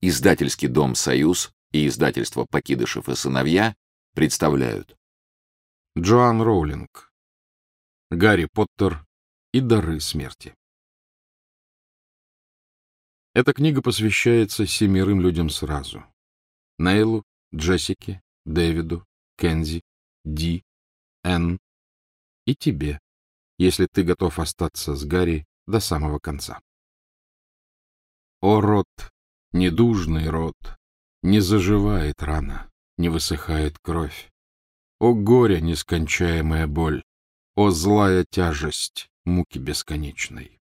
Издательский дом «Союз» и издательство «Покидышев и сыновья» представляют Джоан Роулинг Гарри Поттер и дары смерти Эта книга посвящается семерым людям сразу. Нейлу, Джессике, Дэвиду, Кензи, Ди, Энн и тебе, если ты готов остаться с Гарри до самого конца. О, род, недужный род, не заживает рана, не высыхает кровь. О, горе, нескончаемая боль, о, злая тяжесть муки бесконечной.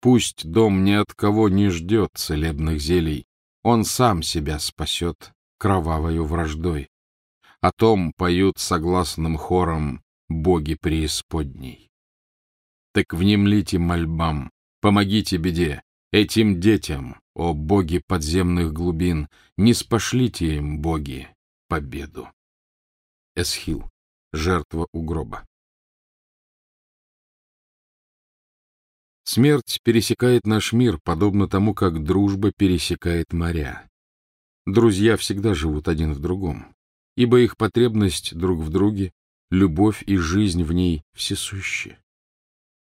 Пусть дом ни от кого не ждет целебных зелий, он сам себя спасет кровавою враждой. О том поют согласным хором боги преисподней. Так внемлите мольбам, помогите беде, этим детям, о боги подземных глубин, не спошлите им, боги, победу. Эсхил. Жертва у гроба. Смерть пересекает наш мир, подобно тому, как дружба пересекает моря. Друзья всегда живут один в другом, ибо их потребность друг в друге, любовь и жизнь в ней всесущи.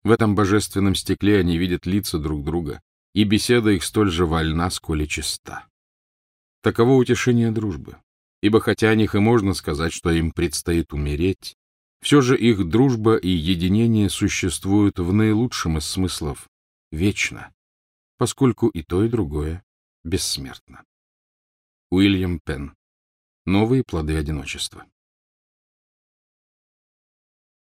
В этом божественном стекле они видят лица друг друга, и беседа их столь же вольна, сколь и чиста. Таково утешение дружбы, ибо хотя о них и можно сказать, что им предстоит умереть, все же их дружба и единение существуют в наилучшем из смыслов — вечно, поскольку и то, и другое бессмертно. Уильям Пенн. Новые плоды одиночества.